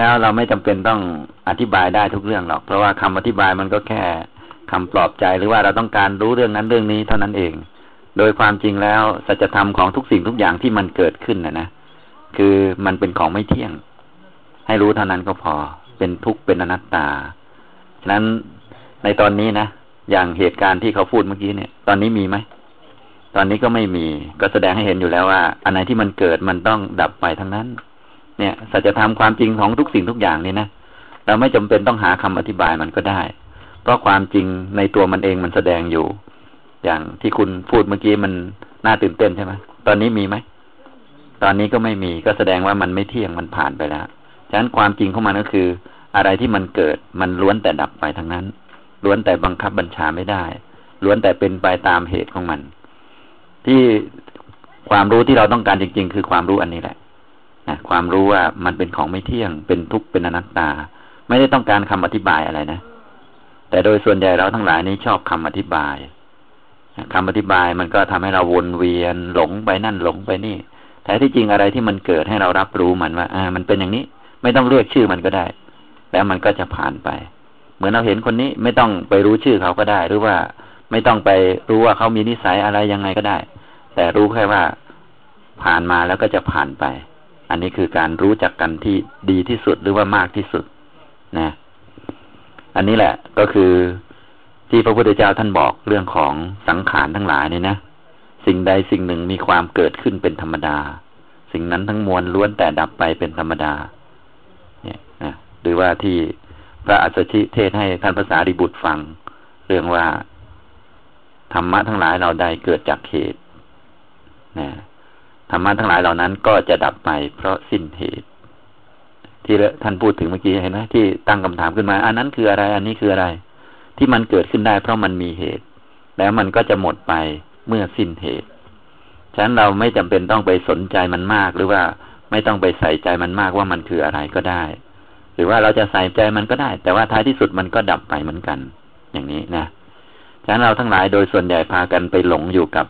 แล้วเราไม่จำเป็นต้องอธิบายได้ทุกเรื่องหรอก เพราะว่าคำอธิบายมันก็แค่คำปลอบใจหรือว่าเราต้องการรู้เรื่องนั้นเรื่องนี้เท่านั้นเอง โดยความจริงแล้วสัจธรรมของทุกสิ่งทุกอย่างที่มันเกิดขึ้นนะนะคือมันเป็นของไม่เที่ยง ให้รู้เท่านั้นก็พอ เป็นทุกข์เป็นอนัตตาฉะนั้นในตอนนี้นะอย่างเหตุการณ์ที่เขาพูดเมื่อกี้เนี่ย ตอนนี้มีไหมตอนนี้ก็ไม่มี ก็แสดงให้เห็นอยู่แล้วว่า อันไหนที่มันเกิดมันต้องดับไปทั้งนั้น เนี่ยสัจธรรมความจริงของทุกสิ่งทุกอย่างนี่นะเราไม่จำเป็นต้องหาคำอธิบายมันก็ได้ เพราะความจริงในตัวมันเองมันแสดงอยู่ อย่างที่คุณพูดเมื่อกี้มันน่าตื่นเต้นใช่ไหมตอนนี้มีไหมตอนนี้ก็ไม่มีก็แสดงว่ามันไม่เที่ยงมันผ่านไปแล้วฉะนั้นความจริงของมันก็คือ อะไรที่มันเกิดมันล้วนแต่ดับไปทั้งนั้น ล้วนแต่บังคับบัญชาไม่ได้ ล้วนแต่เป็นไปตามเหตุของมัน ที่ความรู้ที่เราต้องการจริง ๆ คือความรู้อันนี้แหละ ความรู้ว่ามันเป็นของไม่เที่ยง เป็นทุกข์เป็นอนัตตา ไม่ได้ต้องการคำอธิบายอะไรนะ แต่โดยส่วนใหญ่เราทั้งหลายนี้ชอบคำอธิบายคำอธิบายมันก็ทำให้เราวนเวียนหลงไปนั่นหลงไปนี่แต่ที่จริงอะไรที่มันเกิดให้เรารับรู้มันว่า อ่า มันเป็นอย่างนี้ ไม่ต้องเรียกชื่อมันก็ได้ แล้วมันก็จะผ่านไป เหมือนเราเห็นคนนี้ไม่ต้องไปรู้ชื่อเขาก็ได้ หรือว่าไม่ต้องไปรู้ว่าเขามีนิสัยอะไรยังไงก็ได้ แต่รู้แค่ว่าผ่านมาแล้วก็จะผ่านไป อันนี้คือการรู้จักกันที่ดีที่สุดหรือว่ามากที่สุดนะ อันนี้แหละก็คือที่พระพุทธเจ้าท่านบอกเรื่องของสังขารทั้งหลายนี่นะ สิ่งใดสิ่งหนึ่งมีความเกิดขึ้นเป็นธรรมดา สิ่งนั้นทั้งมวลล้วนแต่ดับไปเป็นธรรมดา เนี่ยนะหรือว่าที่พระอัสสชิเทศให้ท่านภาษาริบุตรฟัง เรื่องว่าธรรมะทั้งหลายเราใดเกิดจากเหตุนะ ธรรมะทั้งหลายเหล่านั้นก็จะดับไปเพราะสิ้นเหตุ ที่ท่านพูดถึงเมื่อกี้เห็นไหมที่ตั้งคำถามขึ้นมา อันนั้นคืออะไร อันนี้คืออะไร ที่มันเกิดขึ้นได้เพราะมันมีเหตุ แล้วมันก็จะหมดไปเมื่อสิ้นเหตุ ฉะนั้นเราไม่จำเป็นต้องไปสนใจมันมาก หรือว่าไม่ต้องไปใส่ใจมันมากว่ามันคืออะไรก็ได้ หรือว่าเราจะใส่ใจมันก็ได้ แต่ว่าท้ายที่สุดมันก็ดับไปเหมือนกัน อย่างนี้นะฉะนั้นเราทั้งหลายโดยส่วนใหญ่พากันไปหลงอยู่กับ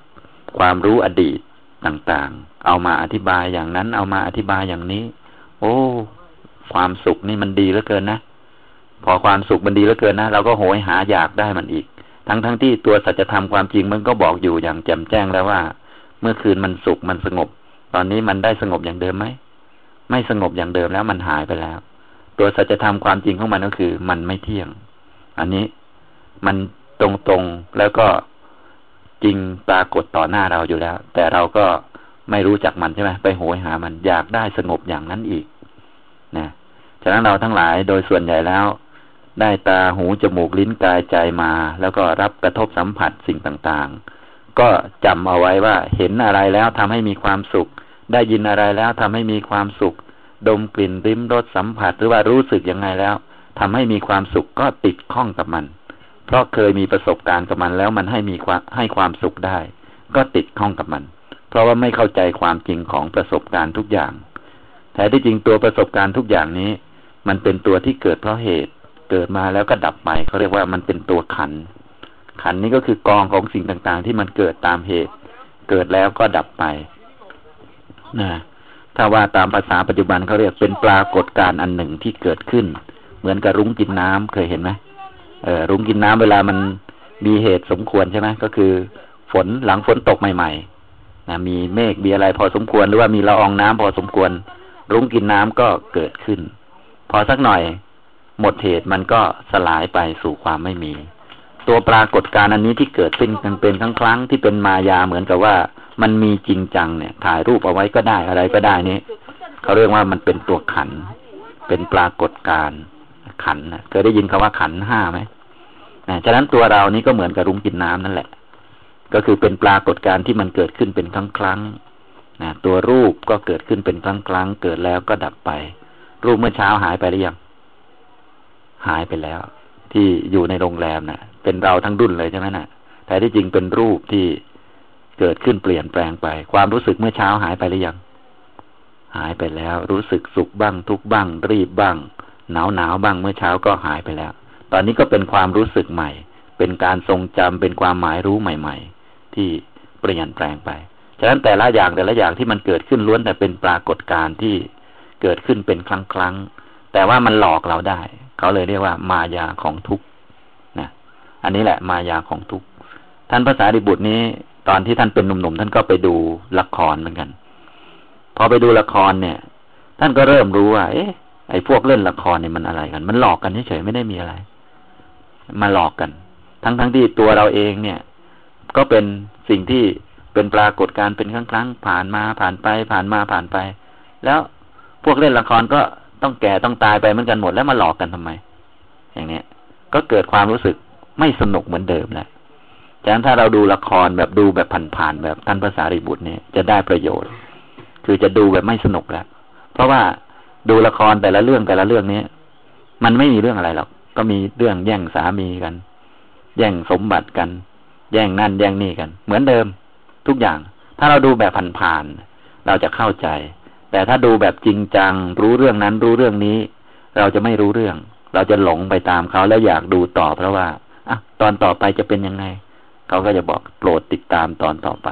ความรู้อดีตต่างๆ เอามาอธิบายอย่างนั้น เอามาอธิบายอย่างนี้ โอ้ ความสุขนี่มันดีเหลือเกินนะ พอความสุขมันดีเหลือเกินนะเราก็โหยหาอยากได้มันอีก ทั้งทั้งที่ตัวสัจธรรมความจริงมันก็บอกอยู่อย่างแจ่มแจ้งแล้วว่า เมื่อคืนมันสุขมันสงบ ตอนนี้มันได้สงบอย่างเดิมไหมไม่สงบอย่างเดิมแล้วมันหายไปแล้ว ตัวสัจธรรมความจริงของมันก็คือมันไม่เที่ยง อันนี้มันตรงๆแล้วก็จริงปรากฏต่อหน้าเราอยู่แล้ว แต่เราก็ ไม่รู้จักมันใช่ไหมไปโหยหามันอยากได้สงบอย่างนั้นอีกนะฉะนั้นเราทั้งหลายโดยส่วนใหญ่แล้ว ได้ตาหูจมูกลิ้นกายใจมา แล้วก็รับกระทบสัมผัสสิ่งต่างๆ ก็จำเอาไว้ว่าเห็นอะไรแล้วทำให้มีความสุข ได้ยินอะไรแล้วทำให้มีความสุข ดมกลิ่นริมรสสัมผัสหรือว่ารู้สึกยังไงแล้วทำให้มีความสุขก็ติดข้องกับมัน เพราะเคยมีประสบการณ์กับมันแล้วมันให้มีความให้ความสุขได้ ก็ติดข้องกับมัน เพราะว่าไม่เข้าใจความจริงของประสบการณ์ทุกอย่างแต่ที่จริงตัวประสบการณ์ทุกอย่างนี้ มันเป็นตัวที่เกิดเพราะเหตุ เกิดมาแล้วก็ดับไปเขาเรียกว่ามันเป็นตัวขัน ขันนี้ก็คือกองของสิ่งต่างๆ ที่มันเกิดตามเหตุ เกิดแล้วก็ดับไปนะถ้าว่าตามภาษาปัจจุบันเขาเรียกเป็นปรากฏการณ์อันหนึ่งที่เกิดขึ้น เหมือนกับรุ้งกินน้ำเคยเห็นไหมเออรุ้งกินน้ำเวลามันมีเหตุสมควรใช่ไหมก็คือ ฝนหลังฝนตกใหม่ ๆ นะมีเมฆมีอะไรพอสมควรหรือว่ามีละอองน้ำพอสมควร รุ้งกินน้ำก็เกิดขึ้น พอสักหน่อยหมดเหตุมันก็สลายไปสู่ความไม่มี ตัวปรากฏการณ์อันนี้ที่เกิดขึ้นกันเป็นครั้งครั้งที่เป็นมายาเหมือนกับว่า มันมีจริงจังเนี่ย ถ่ายรูปเอาไว้ก็ได้อะไรก็ได้นี้เขาเรียกว่ามันเป็นตัวขัน เป็นปรากฏการณ์ขันนะเคยได้ยินคำว่าขันห้าไหมนะฉะนั้นตัวเรานี้ก็เหมือนกับรุ้งกินน้ำนั่นแหละ ก็คือเป็นปรากฏการณ์ที่มันเกิดขึ้นเป็นครั้งครั้งนะตัวรูปก็เกิดขึ้นเป็นครั้งครั้ง เกิดแล้วก็ดับไป รูปเมื่อเช้าหายไปหรือยัง หายไปแล้ว ที่อยู่ในโรงแรมนะ่ะ เป็นเราทั้งดุนเลยใช่ไหมนะ่ะ แต่ที่จริงเป็นรูปที่เกิดขึ้นเปลี่ยนแปลงไป ความรู้สึกเมื่อเช้าหายไปหรือยัง หายไปแล้ว รู้สึกสุขบ้าง ทุกบ้าง รีบบ้าง หนาวหนาวบ้างเมื่อเช้าก็หายไปแล้ว ตอนนี้ก็เป็นความรู้สึกใหม่ เป็นการทรงจำเป็นความหมายรู้ใหม่ ๆ ที่เปลี่ยนแปลงไป ฉะนั้นแต่ละอย่างแต่ละอย่างที่มันเกิดขึ้นล้วนแต่เป็นปรากฏการณ์ที่เกิดขึ้นเป็นครั้งครั้งแต่ว่ามันหลอกเราได้ เขาเลยเรียกว่ามายาของทุกนะ อันนี้แหละมายาของทุก ท่านภาษาดิบุตรนี้ ตอนที่ท่านเป็นหนุ่มๆท่านก็ไปดูละครเหมือนกัน พอไปดูละครเนี่ย ท่านก็เริ่มรู้ว่า เอ๊ะ ไอ้พวกเล่นละครเนี่ยมันอะไรกัน มันหลอกกันเฉยๆไม่ได้มีอะไร มาหลอกกัน ทั้งๆทที่ตัวเราเองเนี่ย ก็เป็นสิ่งที่เป็นปรากฏการเป็นครั้งๆผ่านมาผ่านไป ผ่านมาผ่านไป แล้วพวกเล่นละครก็ต้องแก่ต้องตายไปเหมือนกันหมดแล้วมาหลอกกันทำไม อย่างเนี้ย ก็เกิดความรู้สึกไม่สนุกเหมือนเดิมแหละฉะนั้นถ้าเราดูละครแบบดูแบบผ่านๆแบบท่านภาษาริบุตรเนี่ยจะได้ประโยชน์ คือจะดูแบบไม่สนุกแล้วเพราะว่าดูละครแต่ละเรื่องแต่ละเรื่องนี้มันไม่มีเรื่องอะไรหรอกก็มีเรื่องแย่งสามีกัน แย่งสมบัติกัน แย่งนั่นแย่งนี่กัน เหมือนเดิม ทุกอย่าง ถ้าเราดูแบบผ่านๆเราจะเข้าใจ แต่ถ้าดูแบบจริงจัง รู้เรื่องนั้นรู้เรื่องนี้ เราจะไม่รู้เรื่อง เราจะหลงไปตามเขาแล้วอยากดูต่อเพราะว่าอะตอนต่อไปจะเป็นยังไง เขาก็จะบอกโปรดติดตามตอนต่อไป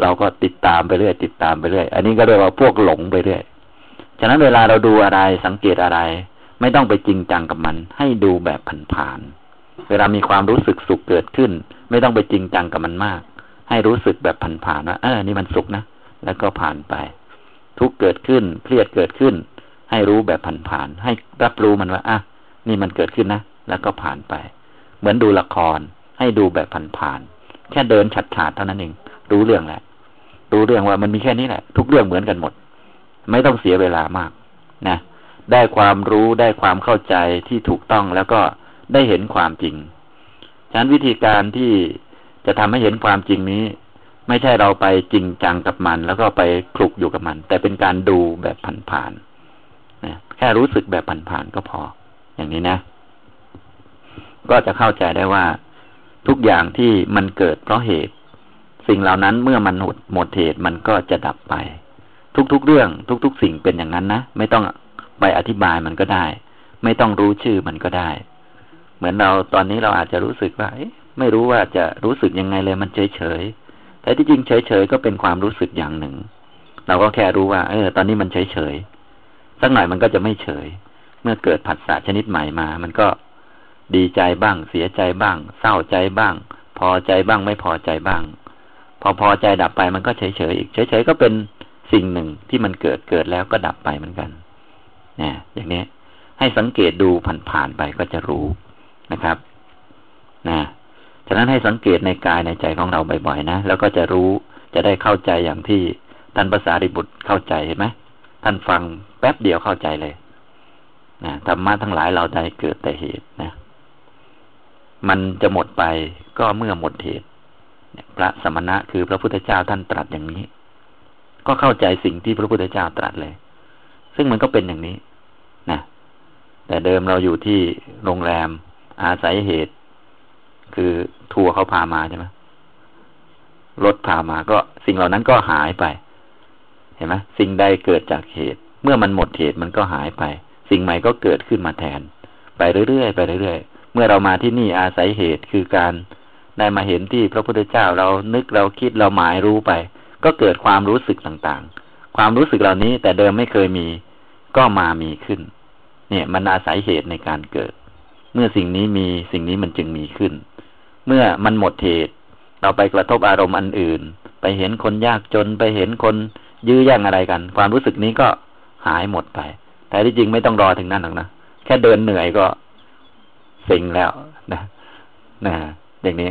เราก็ติดตามไปเรื่อยติดตามไปเรื่อย อันนี้ก็เรียกว่าพวกหลงไปเรื่อยฉะนั้นเวลาเราดูอะไรสังเกตอะไร ไม่ต้องไปจริงจังกับมัน ให้ดูแบบผ่านๆเวลามีความรู้สึกสุขเกิดขึ้น ไม่ต้องไปจริงจังกับมันมาก ให้รู้สึกแบบผ่านๆว่าเออนี่มันสุขนะแล้วก็ผ่านไป ทุกเกิดขึ้นเครียดเกิดขึ้น ให้รู้แบบผ่านๆให้รับรู้มันว่าอะนี่มันเกิดขึ้นนะแล้วก็ผ่านไป เหมือนดูละคร ให้ดูแบบผ่านๆแค่เดินฉัดฉาดเท่านั้นเองรู้เรื่องแหละรู้เรื่องว่ามันมีแค่นี้แหละ ทุกเรื่องเหมือนกันหมด ไม่ต้องเสียเวลามากนะได้ความรู้ได้ความเข้าใจที่ถูกต้องแล้วก็ได้เห็นความจริง ฉะนั้นวิธีการที่จะทำให้เห็นความจริงนี้ ไม่ใช่เราไปจริงจังกับมัน แล้วก็ไปคลุกอยู่กับมัน แต่เป็นการดูแบบผ่านๆนะแค่รู้สึกแบบผ่านๆก็พอ อย่างนี้นะ ก็จะเข้าใจได้ว่า ทุกอย่างที่มันเกิดเพราะเหตุ สิ่งเหล่านั้นเมื่อมันหมดหมดเหตุมันก็จะดับไป ทุกๆเรื่อง ทุก ๆ สิ่งเป็นอย่างนั้นนะไม่ต้องไปอธิบายมันก็ได้ ไม่ต้องรู้ชื่อมันก็ได้ เหมือนเราตอนนี้เราอาจจะรู้สึกว่าไม่รู้ว่าจะรู้สึกยังไงเลยมันเฉยเฉยแต่ที่จริงเฉยเฉยก็เป็นความรู้สึกอย่างหนึ่ง เราก็แค่รู้ว่า เออ ตอนนี้มันเฉยเฉยสักหน่อยมันก็จะไม่เฉย เมื่อเกิดผัสสะชนิดใหม่มา มันก็ดีใจบ้าง เสียใจบ้าง เศร้าใจบ้าง พอใจบ้างไม่พอใจบ้าง พอพอใจดับไปมันก็เฉยเฉยอีกเฉยเฉยก็เป็นสิ่งหนึ่งที่มันเกิดเกิดแล้วก็ดับไปเหมือนกันเนี่ยอย่างนี้ให้สังเกตดูผ่านๆไปก็จะรู้ นะครับนะฉะนั้นให้สังเกตในกายในใจของเราบ่อยๆนะแล้วก็จะรู้จะได้เข้าใจอย่างที่ท่านภาษาริบุตรเข้าใจเห็นไหมท่านฟังแป๊บเดียวเข้าใจเลยนะธรรมะทั้งหลายเราได้เกิดแต่เหตุนะ มันจะหมดไปก็เมื่อหมดเหตุพระสมณะคือพระพุทธเจ้าท่านตรัสอย่างนี้ ก็เข้าใจสิ่งที่พระพุทธเจ้าตรัสเลย ซึ่งมันก็เป็นอย่างนี้นะแต่เดิมเราอยู่ที่โรงแรม อาศัยเหตุ คือทัวร์เขาพามาใช่ไหมรถพามาก็สิ่งเหล่านั้นก็หายไป เห็นไหมสิ่งใดเกิดจากเหตุ เมื่อมันหมดเหตุมันก็หายไป สิ่งใหม่ก็เกิดขึ้นมาแทน ไปเรื่อยๆไปเรื่อยๆเมื่อเรามาที่นี่อาศัยเหตุคือการได้มาเห็นที่พระพุทธเจ้าเรานึกเราคิดเราหมายรู้ไป ก็เกิดความรู้สึกต่างๆ ความรู้สึกเหล่านี้แต่เดิมไม่เคยมี ก็มามีขึ้น เนี่ยมันอาศัยเหตุในการเกิด เมื่อสิ่งนี้มีสิ่งนี้มันจึงมีขึ้น เมื่อมันหมดเหตุเราไปกระทบอารมณ์อันอื่น ไปเห็นคนยากจนไปเห็นคนยื้อแย่งอะไรกัน ความรู้สึกนี้ก็หายหมดไป แต่ที่จริงไม่ต้องรอถึงนั้นหรอกนะแค่เดินเหนื่อยก็สิงแล้วนะนะอย่างนี้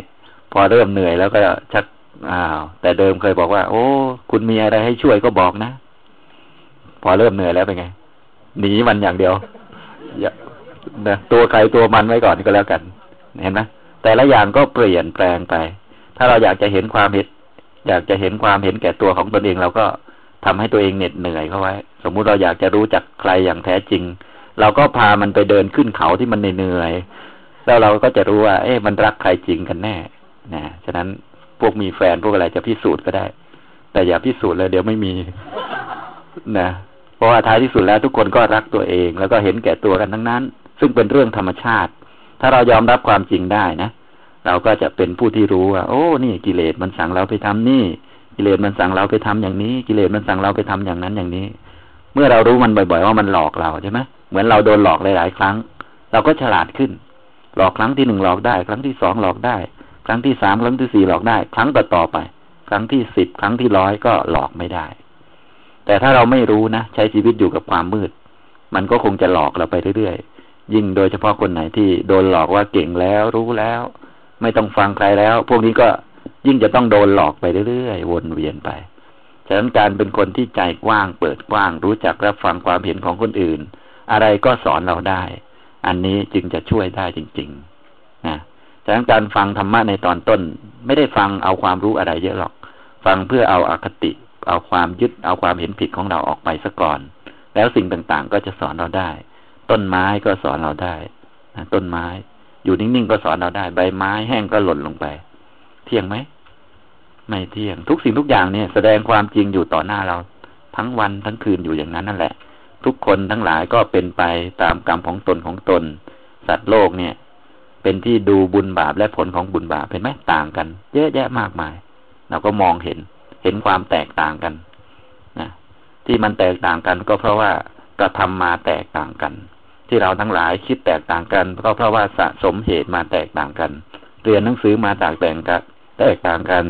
พอเริ่มเหนื่อยแล้วก็ชักอ้าวแต่เดิมเคยบอกว่า โอ้ คุณมีอะไรให้ช่วยก็บอกนะ พอเริ่มเหนื่อยแล้วเป็นไงหนีมันอย่างเดียวอย่า นะตัวใครตัวมันไว้ก่อนก็แล้วกัน เห็นไหมแต่ละอย่างก็เปลี่ยนแปลงไป ถ้าเราอยากจะเห็นความเห็นอยากจะเห็นความเห็นแก่ตัวของตนเองเราก็ทำให้ตัวเองเหน็ดเหนื่อยเข้าไว้ สมมุติเราอยากจะรู้จักใครอย่างแท้จริง เราก็พามันไปเดินขึ้นเขาที่มันเหนื่อยแล้วเราก็จะรู้ว่า เอ๊ะมันรักใครจริงกันแน่นะฉะนั้นพวกมีแฟนพวกอะไรจะพิสูจน์ก็ได้ แต่อย่าพิสูจน์เลยเดี๋ยวไม่มีนะเพราะว่าท้ายที่สุดแล้วทุกคนก็รักตัวเอง แล้วก็เห็นแก่ตัวกันทั้งนั้น ซึ่งเป็นเรื่องธรรมชาติ ถ้าเรายอมรับความจริงได้นะเราก็จะเป็นผู้ที่รู้ว่า โอ้นี่กิเลสมันสั่งเราไปทำนี่ กิเลสมันสั่งเราไปทำอย่างนี้ กิเลสมันสั่งเราไปทำอย่างนั้นอย่างนี้เเมื่อเรารู้มันบ่อย ๆ ว่ามันหลอกเราใช่ไหมเหมือนเราโดนหลอกหลายๆครั้ง เราก็ฉลาดขึ้น หลอกครั้งที่หนึ่งหลอกได้ ครั้งที่สองหลอกได้ ครั้งที่สามครั้งที่สี่หลอกได้ ครั้งต่อต่อไป ครั้งที่สิบครั้งที่ร้อยก็หลอกไม่ได้ แต่ถ้าเราไม่รู้นะใช้ชีวิตอยู่กับความมืด มันก็คงจะหลอกเราไปเรื่อยๆ ยิ่งโดยเฉพาะคนไหนที่โดนหลอกว่าเก่งแล้วรู้แล้ว ไม่ต้องฟังใครแล้ว พวกนี้ก็ยิ่งจะต้องโดนหลอกไปเรื่อยๆวนเวียนไปฉะนั้นการเป็นคนที่ใจกว้าง เปิดกว้าง รู้จักรับฟังความเห็นของคนอื่น อะไรก็สอนเราได้ อันนี้จึงจะช่วยได้จริงๆนะฉะนั้นการฟังธรรมะในตอนต้น ไม่ได้ฟังเอาความรู้อะไรเยอะหรอก ฟังเพื่อเอาอาคติ เอาความยึดเอาความเห็นผิดของเราออกไปซะก่อน แล้วสิ่งต่างๆก็จะสอนเราได้ ต้นไม้ก็สอนเราได้นะต้นไม้ อยู่นิ่งๆก็สอนเราได้ ใบไม้แห้งก็หล่นลงไป เที่ยงไหมไม่เที่ยง ทุกสิ่งทุกอย่างเนี่ย แสดงความจริงอยู่ต่อหน้าเรา ทั้งวันทั้งคืนอยู่อย่างนั้นนั่นแหละ ทุกคนทั้งหลายก็เป็นไปตามกรรมของตนของตน สัตว์โลกเนี่ย เป็นที่ดูบุญบาปและผลของบุญบาปเห็นไหมต่างกัน เยอะแยะมากมาย เราก็มองเห็น เห็นความแตกต่างกันนะที่มันแตกต่างกันก็เพราะว่ากระทำมาแตกต่างกัน ที่เราทั้งหลายคิดแตกต่างกันก็เพราะว่าสะสมเหตุมาแตกต่างกัน เรียนหนังสือมาแตกต่างกันแตกต่างกัน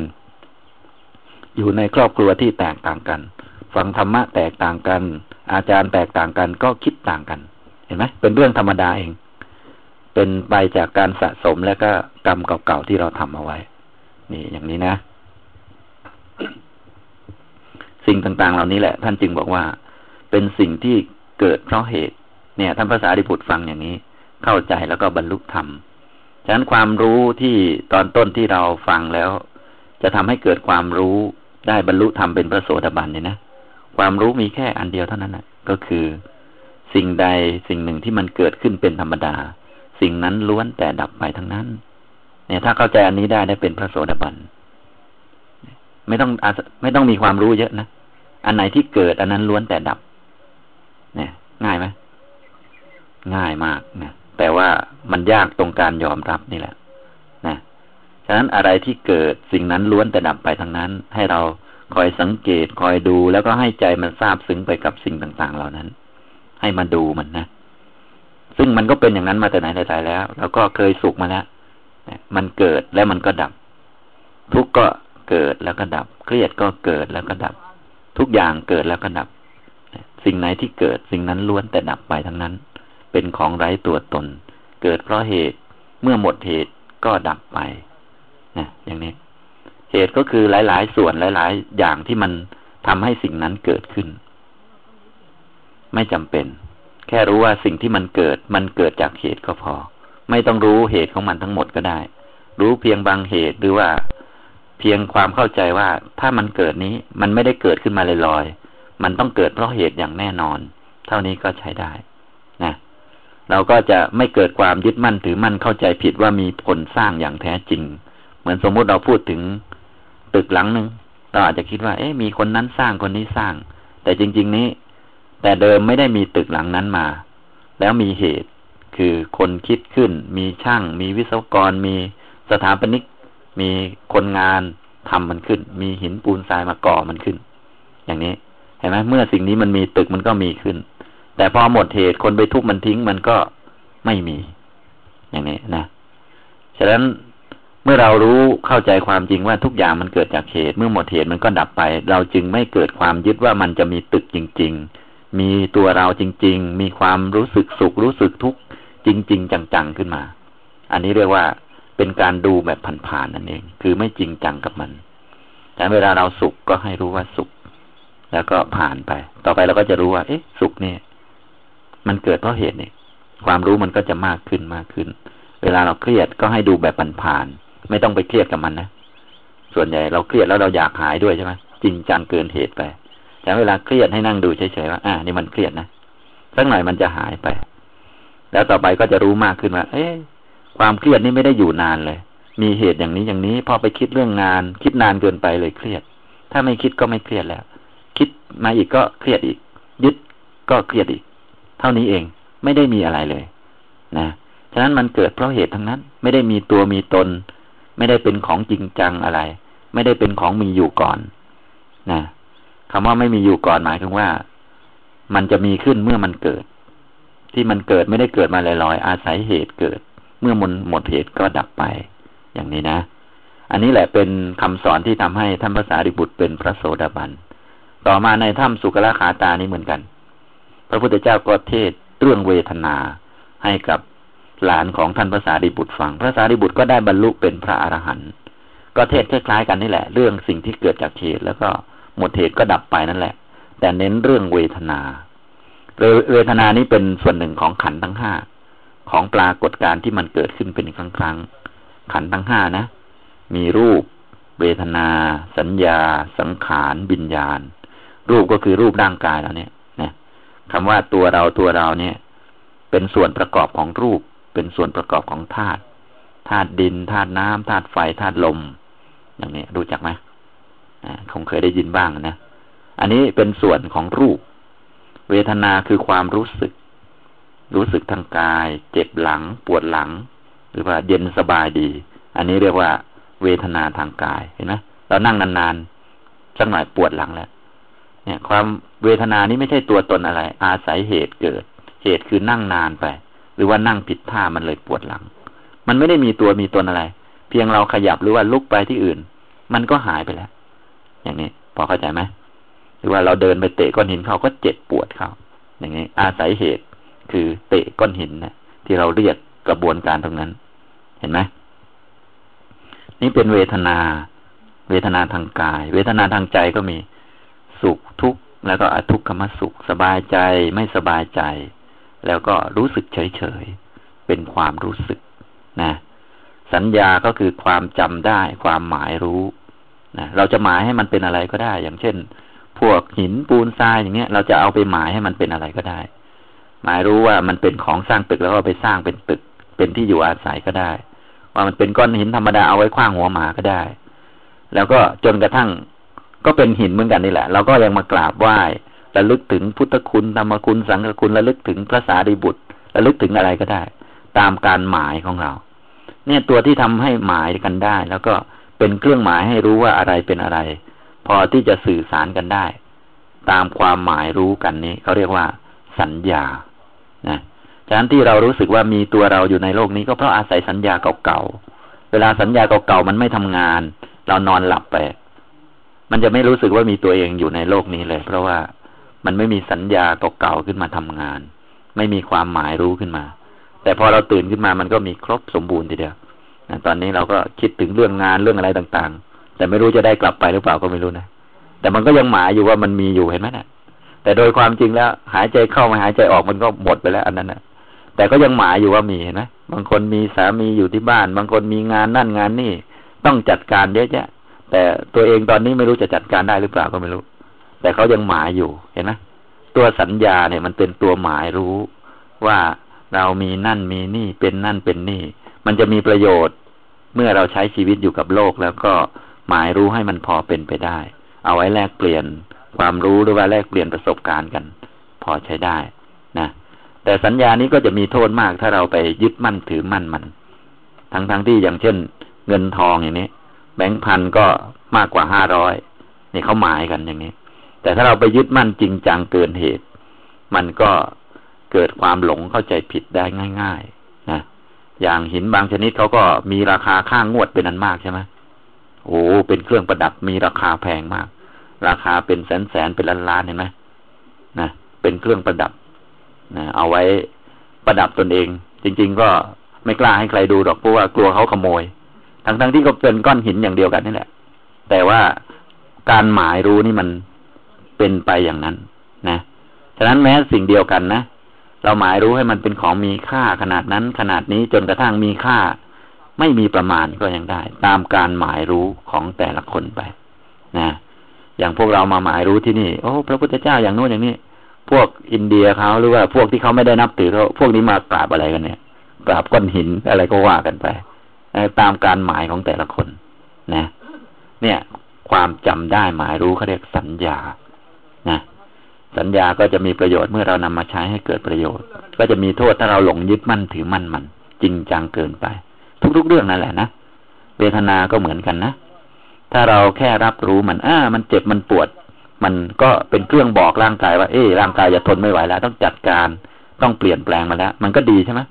อยู่ในครอบครัวที่แตกต่างกันฟังธรรมะแตกต่างกัน อาจารย์แตกต่างกันก็คิดต่างกัน เห็นไหมเป็นเรื่องธรรมดาเอง เป็นไปจากการสะสมและก็กรรมเก่าๆที่เราทำเอาไว้ นี่อย่างนี้นะ สิ่งต่างๆ เหล่านี้แหละ ท่านจึงบอกว่า เป็นสิ่งที่เกิดเพราะเหตุ เนี่ยท่านภาษาดิบุตรฟังอย่างนี้ เข้าใจแล้วก็บรรลุธรรมฉะนั้นความรู้ที่ตอนต้นที่เราฟังแล้ว จะทำให้เกิดความรู้ได้บรรลุธรรมเป็นพระโสดาบันเนี่ยนะความรู้มีแค่อันเดียวเท่านั้นนะก็คือ สิ่งใดสิ่งหนึ่งที่มันเกิดขึ้นเป็นธรรมดา สิ่งนั้นล้วนแต่ดับไปทั้งนั้น เนี่ย ถ้าเข้าใจอันนี้ได้ได้เป็นพระโสดาบันไม่ต้องไม่ต้องมีความรู้เยอะนะอันไหนที่เกิดอันนั้นล้วนแต่ดับ เนี่ย ง่ายไหม ง่ายมากนะแต่ว่ามันยากตรงการยอมรับนี่แหละนะฉะนั้นอะไรที่เกิดสิ่งนั้นล้วนแต่ดับไปทั้งนั้น ให้เราคอยสังเกตคอยดูแล้วก็ให้ใจมันทราบซึ้งไปกับสิ่งต่าง ๆ เหล่านั้น ให้มาดูมันนะซึ่งมันก็เป็นอย่างนั้นมาแต่ไหนแต่ไรแล้วเราก็เคยสุขมาแล้วมันเกิดแล้วมันก็ดับ ทุกข์ก็เกิดแล้วก็ดับ เครียดก็เกิดแล้วก็ดับ ทุกอย่างเกิดแล้วก็ดับ สิ่งไหนที่เกิดสิ่งนั้นล้วนแต่ดับไปทั้งนั้น เป็นของไร้ตัวตน เกิดเพราะเหตุเมื่อหมดเหตุก็ดับไปนะอย่างนี้ เหตุก็คือหลาย ๆ ส่วนหลาย ๆ อย่างที่มันทำให้สิ่งนั้นเกิดขึ้น ไม่จำเป็น แค่รู้ว่าสิ่งที่มันเกิด มันเกิดจากเหตุก็พอ ไม่ต้องรู้เหตุของมันทั้งหมดก็ได้ รู้เพียงบางเหตุหรือว่าเพียงความเข้าใจว่าถ้ามันเกิดนี้มันไม่ได้เกิดขึ้นมาลอยๆ มันต้องเกิดเพราะเหตุอย่างแน่นอน เท่านี้ก็ใช้ได้ เราก็จะไม่เกิดความยึดมั่นถือมั่นเข้าใจผิดว่ามีผลสร้างอย่างแท้จริง เหมือนสมมุติเราพูดถึงตึกหลังหนึ่งเราอาจจะคิดว่า เอ๊ะมีคนนั้นสร้างคนนี้สร้าง แต่จริง ๆนี้ แต่เดิมไม่ได้มีตึกหลังนั้นมา แล้วมีเหตุคือคนคิดขึ้น มีช่าง มีวิศวกร มีสถาปนิก มีคนงานทำมันขึ้น มีหินปูนทรายมาก่อมันขึ้น อย่างนี้ เห็นไหมเมื่อสิ่งนี้มันมีตึกมันก็มีขึ้น แต่พอหมดเหตุคนไปทุบมันทิ้งมันก็ไม่มี อย่างนี้นะฉะนั้นเมื่อเรารู้เข้าใจความจริงว่าทุกอย่างมันเกิดจากเหตุ เมื่อหมดเหตุมันก็ดับไป เราจึงไม่เกิดความยึดว่ามันจะมีตึกจริง ๆ มีตัวเราจริง ๆ มีความรู้สึกสุขรู้สึกทุกข์จริง ๆ จังๆขึ้นมา อันนี้เรียกว่าเป็นการดูแบบผ่านๆนั่นเอง คือไม่จริงจังกับมันแต่เวลาเราสุขก็ให้รู้ว่าสุข แล้วก็ผ่านไป ต่อไปเราก็จะรู้ว่า เอ๊ะ สุขเนี่ย มันเกิดเพราะเหตุเนี่ย ความรู้มันก็จะมากขึ้นมากขึ้น เวลาเราเครียดก็ให้ดูแบบผ่านๆไม่ต้องไปเครียดกับมันนะส่วนใหญ่เราเครียดแล้วเราอยากหายด้วยใช่ไหมจริงจังเกินเหตุไป แต่เวลาเครียดให้นั่งดูเฉยๆว่าอ่านี่มันเครียดนะสักหน่อยมันจะหายไป แล้วต่อไปก็จะรู้มากขึ้นว่า เอ๊ะความเครียดนี่ไม่ได้อยู่นานเลย มีเหตุอย่างนี้อย่างนี้พอไปคิดเรื่องงาน คิดนานเกินไปเลยเครียด ถ้าไม่คิดก็ไม่เครียดแล้ว คิดมาอีกก็เครียดอีก ยึดก็เครียดอีก เท่านี้เองไม่ได้มีอะไรเลยนะฉะนั้นมันเกิดเพราะเหตุทั้งนั้น ไม่ได้มีตัวมีตน ไม่ได้เป็นของจริงจังอะไร ไม่ได้เป็นของมีอยู่ก่อนนะคำว่าไม่มีอยู่ก่อนหมายถึงว่า มันจะมีขึ้นเมื่อมันเกิด ที่มันเกิดไม่ได้เกิดมาลอยๆอาศัยเหตุเกิด เมื่อมันหมดเหตุก็ดับไป อย่างนี้นะ อันนี้แหละเป็นคำสอนที่ทำให้ท่านพระสารีบุตรเป็นพระโสดาบัน ต่อมาในถ้ำสุกละขาตานี้เหมือนกัน พระพุทธเจ้าก็เทศเรื่องเวทนาให้กับหลานของท่านพระสารีบุตรฟัง พระสารีบุตรก็ได้บรรลุเป็นพระอรหันต์ก็เทศคล้ายๆกันนี่แหละ เรื่องสิ่งที่เกิดจากเหตุแล้วก็หมดเหตุก็ดับไปนั่นแหละ แต่เน้นเรื่องเวทนาเวทนานี้เป็นส่วนหนึ่งของขันทั้งห้าของปรากฏการที่มันเกิดขึ้นเป็นครั้งครั้งขันทั้งห้านะ มีรูป เวทนา สัญญา สังขารบิญญาณ รูปก็คือรูปร่างกายเราเนี่ย คำว่าตัวเราตัวเราเนี่ย เป็นส่วนประกอบของรูป เป็นส่วนประกอบของธาตุธาตุดินธาตุน้ำธาตุไฟธาตุลม อย่างนี้รู้จักไหมคงเคยได้ยินบ้างนะ อันนี้เป็นส่วนของรูป เวทนาคือความรู้สึก รู้สึกทางกาย เจ็บหลัง ปวดหลัง หรือว่าเย็นสบายดี อันนี้เรียกว่า เวทนาทางกายเห็นไหมเรานั่งนานๆสักหน่อยปวดหลังแล้ว เนี่ย ความเวทนานี้ไม่ใช่ตัวตนอะไร อาศัยเหตุเกิด เหตุคือนั่งนานไป หรือว่านั่งผิดท่ามันเลยปวดหลัง มันไม่ได้มีตัวมีตนอะไร เพียงเราขยับหรือว่าลุกไปที่อื่น มันก็หายไปแล้ว อย่างนี้พอเข้าใจไหมหรือว่าเราเดินไปเตะก้อนหินเขาก็เจ็บปวดเขาอย่างนี้ อาศัยเหตุคือเตะก้อนหินนะที่เราเรียกกระบวนการตรงนั้น เห็นไหมนี่เป็นเวทนา เวทนาทางกาย เวทนาทางใจก็มี สุขทุกข์แล้วก็อทุกขมสุข สบายใจไม่สบายใจ แล้วก็รู้สึกเฉยเฉยเป็นความรู้สึกนะสัญญาก็คือความจำได้ ความหมายรู้นะเราจะหมายให้มันเป็นอะไรก็ได้ อย่างเช่น พวกหินปูนทรายอย่างเงี้ย เราจะเอาไปหมายให้มันเป็นอะไรก็ได้ หมายรู้ว่ามันเป็นของสร้างตึกแล้วก็ไปสร้างเป็นตึก เป็นที่อยู่อาศัยก็ได้ ว่ามันเป็นก้อนหินธรรมดาเอาไว้คว้างหัวหมาก็ได้ แล้วก็จนกระทั่ง ก็เป็นหินเหมือนกันนี่แหละ เราก็ยังมากราบไหว้ระลึกถึงพุทธคุณธรรมคุณสังฆคุณระลึกถึงพระสารีบุตรระลึกถึงอะไรก็ได้ ตามการหมายของเรา เนี่ยตัวที่ทำให้หมายกันได้ แล้วก็เป็นเครื่องหมายให้รู้ว่าอะไรเป็นอะไร พอที่จะสื่อสารกันได้ ตามความหมายรู้กันนี้เขาเรียกว่า สัญญานะฉะนั้นที่เรารู้สึกว่ามีตัวเราอยู่ในโลกนี้ก็เพราะอาศัยสัญญาเก่าๆเวลาสัญญาเก่าๆมันไม่ทำงาน เรานอนหลับไป มันจะไม่รู้สึกว่ามีตัวเองอยู่ในโลกนี้เลย เพราะว่ามันไม่มีสัญญาเก่าๆขึ้นมาทำงาน ไม่มีความหมายรู้ขึ้นมา แต่พอเราตื่นขึ้นมามันก็มีครบสมบูรณ์ทีเดียวนะตอนนี้เราก็คิดถึงเรื่องงานเรื่องอะไรต่างๆ แต่ไม่รู้จะได้กลับไปหรือเปล่าก็ไม่รู้นะแต่มันก็ยังหมายอยู่ว่ามันมีอยู่เห็นไหมนะแต่โดยความจริงแล้ว หายใจเข้ามาหายใจออกมันก็หมดไปแล้วอันนั้นนะแต่ก็ยังหมายอยู่ว่ามีเห็นไหมบางคนมีสามีอยู่ที่บ้าน บางคนมีงานนั่นงานนี่ต้องจัดการเยอะแยะ แต่ตัวเองตอนนี้ไม่รู้จะจัดการได้หรือเปล่าก็ไม่รู้ แต่เขายังหมายอยู่เห็นไหมตัวสัญญาเนี่ยมันเป็นตัวหมายรู้ว่าเรามีนั่นมีนี่เป็นนั่นเป็นนี่ มันจะมีประโยชน์เมื่อเราใช้ชีวิตอยู่กับโลกแล้วก็หมายรู้ให้มันพอเป็นไปได้ เอาไว้แลกเปลี่ยนความรู้หรือว่าแลกเปลี่ยนประสบการณ์กัน พอใช้ได้นะแต่สัญญานี้ก็จะมีโทษมากถ้าเราไปยึดมั่นถือมั่นมัน ทั้งๆทที่อย่างเช่น เงินทองอย่างนี้ แบงค์พันก็มากกว่าห้าร้อยนี่เขาหมายกันอย่างนี้ แต่ถ้าเราไปยึดมั่นจริงจังเกินเหตุ มันก็เกิดความหลงเข้าใจผิดได้ง่าย ๆ นะอย่างหินบางชนิดเขาก็มีราคาข้างงวดเป็นอันมากใช่ไหมโอ้เป็นเครื่องประดับมีราคาแพงมาก ราคาเป็นแสนแสนเป็นล้านล้านเห็นไหมนะเป็นเครื่องประดับนะเอาไว้ประดับตนเอง จริง ๆ ก็ไม่กล้าให้ใครดูหรอกเพราะว่ากลัวเขาขโมย ทั้งๆทที่ก็เป็นก้อนหินอย่างเดียวกันนี่แหละ แต่ว่าการหมายรู้นี่มันเป็นไปอย่างนั้น นะฉะนั้นแม้สิ่งเดียวกันนะเราหมายรู้ให้มันเป็นของมีค่าขนาดนั้น ขนาดนี้จนกระทั่งมีค่า ไม่มีประมาณก็ยังได้ ตามการหมายรู้ของแต่ละคนไป นะอย่างพวกเรามาหมายรู้ที่นี่ โอ้ พระพุทธเจ้าอย่างโน้นอย่างนี้ พวกอินเดียเขาหรือว่าพวกที่เขาไม่ได้นับถือเขาพวกนี้มากราบอะไรกันเนี่ยกราบก้อนหินอะไรก็ว่ากันไป ตามการหมายของแต่ละคนนะ เนี่ย ความจำได้หมายรู้เขาเรียกสัญญานะสัญญาก็จะมีประโยชน์เมื่อเรานำมาใช้ให้เกิดประโยชน์ ก็จะมีโทษถ้าเราหลงยึดมั่นถือมั่นมัน จริงจังเกินไป ทุกๆเรื่องนั่นแหละนะเวทนาก็เหมือนกันนะถ้าเราแค่รับรู้มันอ่ามันเจ็บมันปวด มันก็เป็นเครื่องบอกร่างกายว่าเอ้ร่างกายจะทนไม่ไหวแล้ว ต้องจัดการต้องเปลี่ยนแปลงมาแล้ว มันก็ดีใช่ไหม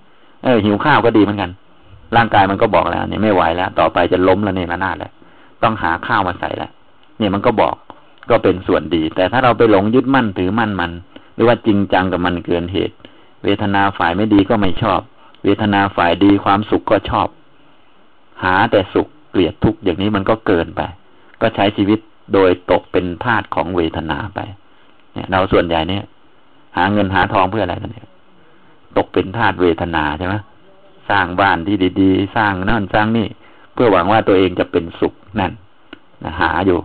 เออหิวข้าวก็ดีเหมือนกัน ร่างกายมันก็บอกแล้วเนี่ยไม่ไหวแล้ว ต่อไปจะล้มแล้วเนี่ยนาดแล้วต้องหาข้าวมาใส่แล้วเนี่ยมันก็บอกก็เป็นส่วนดี แต่ถ้าเราไปหลงยึดมั่นถือมั่นมัน หรือว่าจริงจังกับมันเกินเหตุ เวทนาฝ่ายไม่ดีก็ไม่ชอบ เวทนาฝ่ายดีความสุขก็ชอบ หาแต่สุขเกลียดทุกข์อย่างนี้มันก็เกินไป ก็ใช้ชีวิตโดยตกเป็นทาสของเวทนาไป เนี่ย เราส่วนใหญ่เนี่ย หาเงินหาทองเพื่ออะไรกันเนี่ยตกเป็นทาสเวทนาใช่ไหม สร้างบ้านที่ดีๆ สร้างนั่นสร้างนี่ เพื่อหวังว่าตัวเองจะเป็นสุขนั่นนะหาอยู่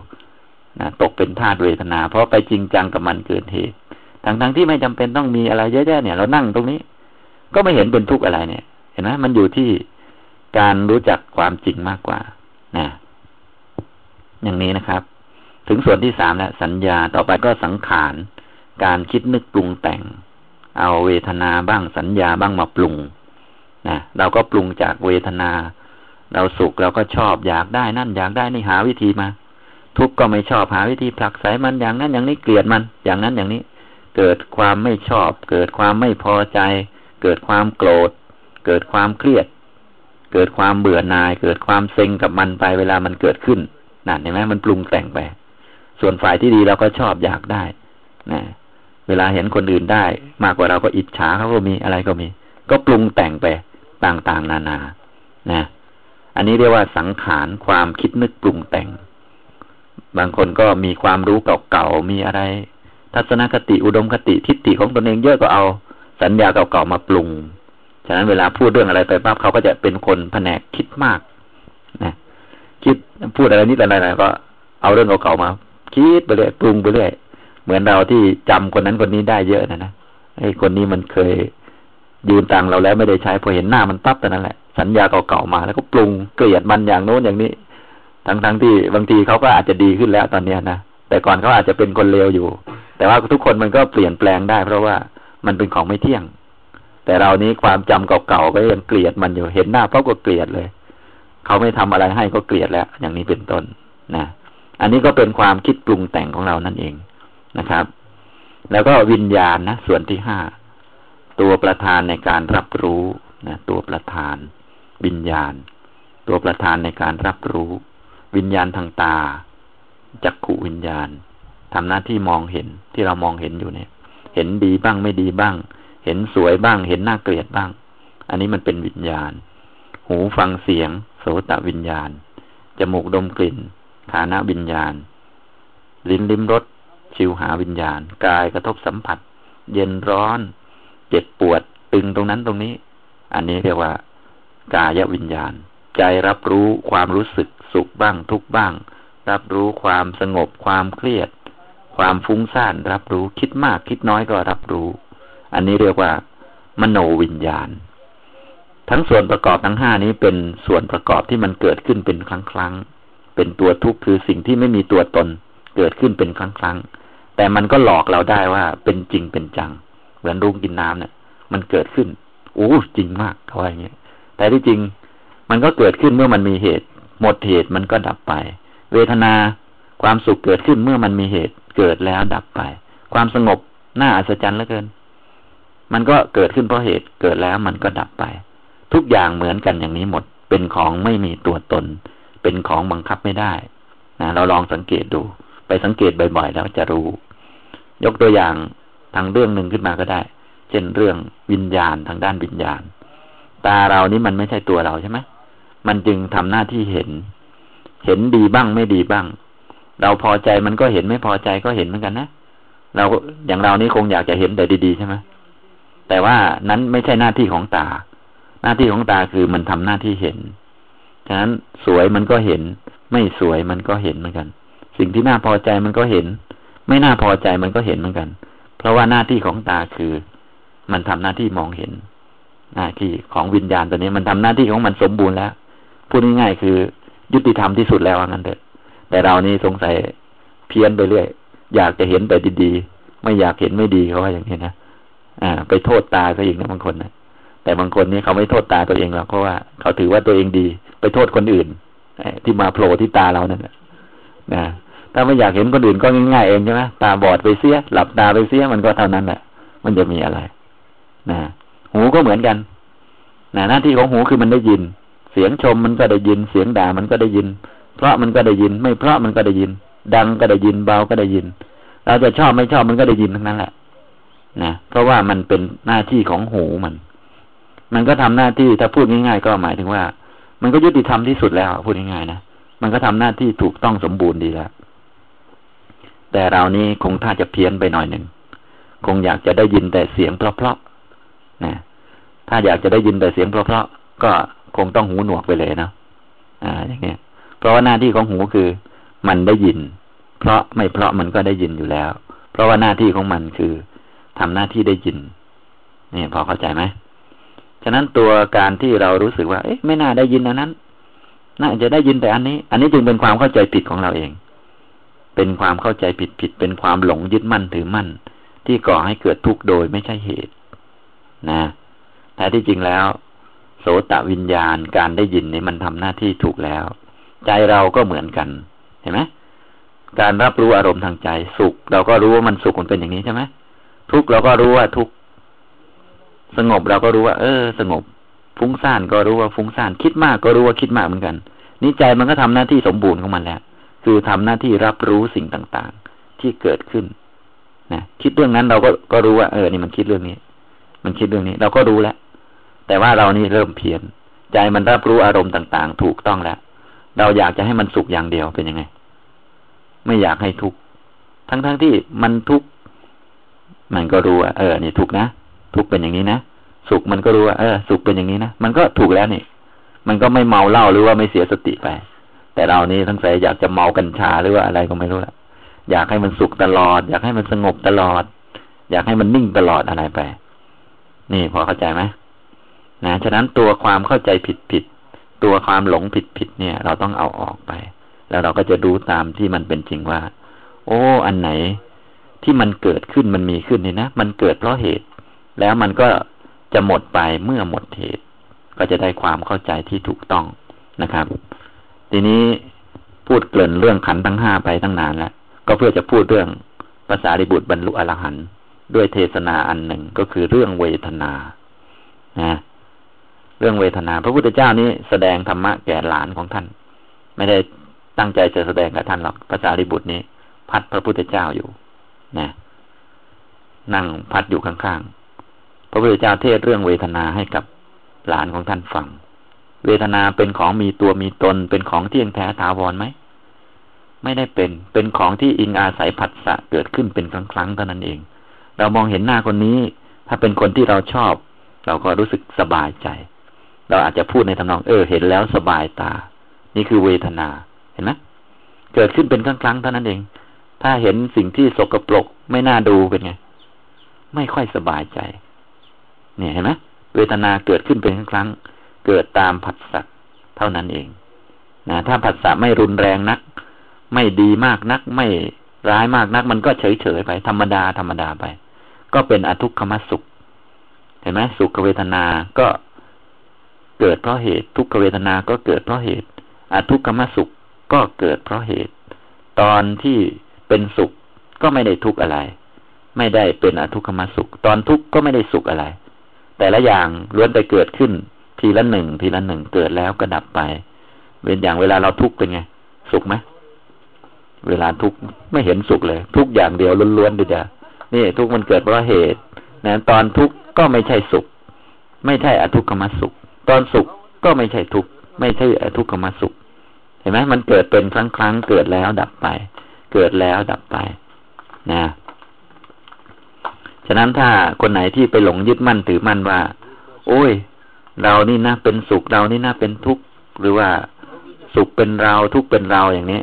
นะตกเป็นทาสเวทนา เพราะไปจริงจังกับมันเกินเหตุทั้งๆทที่ไม่จำเป็นต้องมีอะไรเยอะแยะเนี่ย เรานั่งตรงนี้ ก็ไม่เห็นเป็นทุกข์อะไรเนี่ย เห็นไหมมันอยู่ที่การรู้จักความจริงมากกว่านะอย่างนี้นะครับ ถึงส่วนที่สามแล้วสัญญาต่อไปก็สังขารการคิดนึกปรุงแต่ง เอาเวทนาบ้างสัญญาบ้างมาปรุง นะเราก็ปรุงจากเวทนา เราสุขเราก็ชอบอยากได้นั่นอยากได้นี่หาวิธีมา ทุกข์ก็ไม่ชอบหาวิธีผลักไสมันอย่างนั้นอย่างนี้เกลียดมันอย่างนั้นอย่างนี้ เกิดความไม่ชอบ เกิดความไม่พอใจ เกิดความโกรธ เกิดความเครียด เกิดความเบื่อหน่าย เกิดความเซ็งกับมันไปเวลามันเกิดขึ้นนั่นเห็นไหมมันปรุงแต่งไป ส่วนฝ่ายที่ดีเราก็ชอบอยากได้นะเวลาเห็นคนอื่นได้ มากกว่าเราก็อิจฉาเขาก็มีอะไรก็มี ก็ปรุงแต่งไป ต่างๆ นานา นะ อันนี้เรียกว่าสังขารความคิดนึกปรุงแต่ง บางคนก็มีความรู้เก่าๆ มีอะไร ทัศนคติอุดมคติทิฏฐิของตนเองเยอะก็เอา สัญญาเก่าๆ มาปรุง ฉะนั้นเวลาพูดเรื่องอะไรไปปั๊บเขาก็จะเป็นคนแผนกคิดมาก นะ คิดพูดอะไรนิดอะไรก็ เอาเรื่องเก่าๆ มา คิดไปเรื่อยปรุงไปเรื่อย เหมือนเราที่จำคนนั้นคนนี้ได้เยอะนะนะไอ้คนนี้มันเคย ยืนตังเราแล้วไม่ได้ใช้พอเห็นหน้ามันปั๊บแต่นั้นแหละ สัญญาเก่าๆมาแล้วก็ปรุงเกลียดมันอย่างโน้นอย่างนี้ ทั้งๆที่บางทีเขาก็อาจจะดีขึ้นแล้วตอนเนี้ยนะแต่ก่อนเขาอาจจะเป็นคนเลวอยู่ แต่ว่าทุกคนมันก็เปลี่ยนแปลงได้ เพราะว่ามันเป็นของไม่เที่ยง แต่เรานี้ความจำเก่าๆก็ยังเกลียดมันอยู่ เห็นหน้าเพราะก็เกลียดเลย เขาไม่ทำอะไรให้ก็เกลียดแล้ว อย่างนี้เป็นต้นนะอันนี้ก็เป็นความคิดปรุงแต่งของเรานั่นเองนะครับ แล้วก็วิญญาณนะส่วนที่ห้า ตัวประธานในการรับรู้นะตัวประธานวิญญาณ ตัวประธานในการรับรู้ วิญญาณทางตาจักขุวิญญาณทำหน้าที่มองเห็นที่เรามองเห็นอยู่เนี่ย เห็นดีบ้างไม่ดีบ้าง เห็นสวยบ้าง เห็นน่าเกลียดบ้าง อันนี้มันเป็นวิญญาณ หูฟังเสียง โสตวิญญาณจมูกดมกลิ่นฐานะวิญญาณ ลิ้นลิ้มรสชิวหาวิญญาณ กายกระทบสัมผัส เย็นร้อน เจ็บปวดตึงตรงนั้นตรงนี้ อันนี้เรียกว่ากายวิญญาณ ใจรับรู้ความรู้สึกสุขบ้างทุกบ้าง รับรู้ความสงบความเครียด ความฟุ้งซ่านรับรู้คิดมากคิดน้อยก็รับรู้ อันนี้เรียกว่า มโนวิญญาณ ทั้งส่วนประกอบทั้งห้านี้เป็นส่วนประกอบที่มันเกิดขึ้นเป็นครั้งครั้งเป็นตัวทุกข์คือสิ่งที่ไม่มีตัวตนเกิดขึ้นเป็นครั้งครั้งแต่มันก็หลอกเราได้ว่าเป็นจริงเป็นจัง เหมือนรุ้งกินน้ำเนี่ย มันเกิดขึ้นโอ้จริงมากเขาว่าอย่างเงี้ยแต่ที่จริง มันก็เกิดขึ้นเมื่อมันมีเหตุ หมดเหตุมันก็ดับไป เวทนาความสุขเกิดขึ้นเมื่อมันมีเหตุเกิดแล้วดับไป ความสงบน่าอัศจรรย์เหลือเกิน มันก็เกิดขึ้นเพราะเหตุเกิดแล้วมันก็ดับไป ทุกอย่างเหมือนกันอย่างนี้หมดเป็นของไม่มีตัวตน เป็นของบังคับไม่ได้นะเราลองสังเกตดู ไปสังเกตบ่อยๆแล้วจะรู้ ยกตัวอย่าง ทางเรื่องหนึ่งขึ้นมาก็ได้ เช่นเรื่องวิญญาณทางด้านวิญญาณ ตาเรานี้มันไม่ใช่ตัวเราใช่ไหมมันจึงทำหน้าที่เห็น เห็นดีบ้างไม่ดีบ้าง เราพอใจมันก็เห็นไม่พอใจก็เห็นเหมือนกันนะเราอย่างเรานี้คงอยากจะเห็นแต่ดีๆใช่ไหมแต่ว่านั้นไม่ใช่หน้าที่ของตา หน้าที่ของตาคือมันทำหน้าที่เห็น ฉะนั้นสวยมันก็เห็น ไม่สวยมันก็เห็นเหมือนกัน สิ่งที่น่าพอใจมันก็เห็น ไม่น่าพอใจมันก็เห็นเหมือนกัน เพราะว่าหน้าที่ของตาคือมันทำหน้าที่มองเห็น หน้าที่ของวิญญาณตัวนี้มันทำหน้าที่ของมันสมบูรณ์แล้วพูดง่ายๆคือยุติธรรมที่สุดแล้วงั้นเถอะแต่เรานี่สงสัยเพี้ยนไปเรื่อยอยากจะเห็นแต่ดีๆไม่อยากเห็นไม่ดีเขาว่าอย่างนี้นะอ่า ไปโทษตาซะอีกนะบางคนนะแต่บางคนนี่เขาไม่โทษตาตัวเองหรอกเพราะว่าเขาถือว่าตัวเองดี ไปโทษคนอื่นที่มาโผล่ที่ตาเรานั่นนะ ถ้าไม่อยากเห็นคนอื่นก็ง่ายๆเองใช่ไหมตาบอดไปเสีย หลับตาไปเสียมันก็เท่านั้นแหละ มันจะมีอะไร นะ หูก็เหมือนกันนะหน้าที่ของหูคือมันได้ยิน เสียงชมมันก็ได้ยิน เสียงด่ามันก็ได้ยิน เพราะมันก็ได้ยิน ไม่เพราะมันก็ได้ยิน ดังก็ได้ยิน เบาก็ได้ยิน เราจะชอบไม่ชอบมันก็ได้ยินทั้งนั้นแหละ นะ เพราะว่ามันเป็นหน้าที่ของหูมัน มันก็ทำหน้าที่ ถ้าพูดง่ายๆก็หมายถึงว่า มันก็ยุติธรรมที่สุดแล้ว พูดง่ายๆนะ มันก็ทำหน้าที่ถูกต้องสมบูรณ์ดีแล้ว แต่เรานี้คงถ้าจะเพี้ยนไปหน่อยหนึ่ง คงอยากจะได้ยินแต่เสียงเพราะๆนะถ้าอยากจะได้ยินแต่เสียงเพราะๆก็คงต้องหูหนวกไปเลยนะอ่า อย่างเงี้ย เพราะว่าหน้าที่ของหูคือ มันได้ยิน เพราะไม่เพราะมันก็ได้ยินอยู่แล้ว เพราะว่าหน้าที่ของมันคือทำหน้าที่ได้ยินนี่พอเข้าใจไหมฉะนั้นตัวการที่เรารู้สึกว่า เอ๊ะไม่น่าได้ยินอันนั้น น่าจะได้ยินแต่อันนี้ อันนี้จึงเป็นความเข้าใจผิดของเราเอง เป็นความเข้าใจผิดผิดเป็นความหลงยึดมั่นถือมั่น ที่ก่อให้เกิดทุกข์โดยไม่ใช่เหตุ นะแต่ที่จริงแล้ว โสตวิญญาณการได้ยินนี่มันทำหน้าที่ถูกแล้ว ใจเราก็เหมือนกัน เห็นไหมการรับรู้อารมณ์ทางใจสุข เราก็รู้ว่ามันสุขมันเป็นอย่างนี้ใช่ไหมทุกเราก็รู้ว่าทุกสงบเราก็รู้ว่า เออ สงบ ฟุ้งซ่านก็รู้ว่าฟุ้งซ่าน คิดมากก็รู้ว่าคิดมากเหมือนกันนี่ใจมันก็ทำหน้าที่สมบูรณ์ของมันแล้ว คือทำหน้าที่รับรู้สิ่งต่างๆ ที่เกิดขึ้นนะคิดเรื่องนั้นเราก็ก็รู้ว่าเออนี่มันคิดเรื่องนี้ มันคิดเรื่องนี้ เราก็รู้แล้วแต่ว่าเรานี่เริ่มเพี้ยนใจมันรับรู้อารมณ์ต่าง ๆ ถูกต้องแล้ว เราอยากจะให้มันสุขอย่างเดียวเป็นยังไง ไม่อยากให้ทุกข์ทั้งๆทที่มันทุกข์มันก็รู้ว่าเออนี่ทุกข์นะทุกข์เป็นอย่างนี้นะสุขมันก็รู้ว่าเออ สุขเป็นอย่างนี้นะมันก็ถูกแล้วนี่มันก็ไม่เมาเหล้าหรือว่าไม่เสียสติไป แต่เรานี่ทั้งใจอยากจะเมากัญชาหรือว่าอะไรก็ไม่รู้ละอยากให้มันสุขตลอด อยากให้มันสงบตลอด อยากให้มันนิ่งตลอดอะไรไป นี่พอเข้าใจไหมนะฉะนั้นตัวความเข้าใจผิดผิดตัวความหลงผิดผิดเนี่ย เราต้องเอาออกไป แล้วเราก็จะดูตามที่มันเป็นจริงว่า โอ้ อันไหนที่มันเกิดขึ้นมันมีขึ้นนี่นะมันเกิดเพราะเหตุ แล้วมันก็จะหมดไปเมื่อหมดเหตุ ก็จะได้ความเข้าใจที่ถูกต้องนะครับ ทีนี้พูดเกริ่นเรื่องขันทั้งห้าไปตั้งนานแล้ว ก็เพื่อจะพูดเรื่องภาษาริบุตรบรรลุอรหันต์ด้วยเทศนาอันหนึ่งก็คือเรื่องเวทนานะเรื่องเวทนา พระพุทธเจ้านี้แสดงธรรมะแก่หลานของท่าน ไม่ได้ตั้งใจจะแสดงกับท่านหรอกภาษาริบุตรนี้ พัดพระพุทธเจ้าอยู่นะนั่งพัดอยู่ข้างๆพระพุทธเจ้าเทศเรื่องเวทนาให้กับหลานของท่านฟัง เวทนาเป็นของมีตัวมีตน เป็นของเที่ยงแท้ถาวรไหม ไม่ได้เป็น เป็นของที่อิงอาศัยผัสสะเกิดขึ้นเป็นครั้งครั้งเท่านั้นเอง เรามองเห็นหน้าคนนี้ ถ้าเป็นคนที่เราชอบ เราก็รู้สึกสบายใจ เราอาจจะพูดในทำนองเออ เห็นแล้วสบายตา นี่คือเวทนา เห็นไหมเกิดขึ้นเป็นครั้งครั้งเท่านั้นเอง ถ้าเห็นสิ่งที่สกปรกไม่น่าดูเป็นไง ไม่ค่อยสบายใจ เนี่ยเห็นไหมเวทนาเกิดขึ้นเป็นครั้ง เกิดตามผัสสะเท่านั้นเองนะถ้าผัสสะไม่รุนแรงนัก ไม่ดีมากนัก ไม่ร้ายมากนัก มันก็เฉยเฉยไป ธรรมดาธรรมดาไป ก็เป็นอทุกขมสุข เห็นไหมสุขเวทนา ก็เกิดเพราะเหตุ ทุกขเวทนา ก็เกิดเพราะเหตุ อทุกขมสุขก็เกิดเพราะเหตุ ตอนที่เป็นสุขก็ไม่ได้ทุกข์อะไร ไม่ได้เป็นอทุกขมสุข ตอนทุกข์ก็ไม่ได้สุขอะไร แต่ละอย่างล้วนแต่เกิดขึ้น ทีละหนึ่งทีละหนึ่งเกิดแล้วก็ดับไป เป็นอย่างเวลาเราทุกข์เป็นไง สุขไหมเวลาทุกข์ไม่เห็นสุขเลย ทุกอย่างเดียวล้วนๆดีจ้ะนี่ทุกข์มันเกิดเพราะเหตุนะตอนทุกข์ก็ไม่ใช่สุข ไม่ใช่อทุกขมสุข ตอนสุขก็ไม่ใช่ทุกข์ไม่ใช่อทุกขมสุข เห็นไหมมันเกิดเป็นครั้งครั้งเกิดแล้วดับไป เกิดแล้วดับไป นะฉะนั้นถ้าคนไหนที่ไปหลงยึดมั่นถือมั่นว่า โอ้ย เรานี่นะเป็นสุขเรานี่นะเป็นทุกข์หรือว่าสุขเป็นเราทุกข์เป็นเราอย่างนี้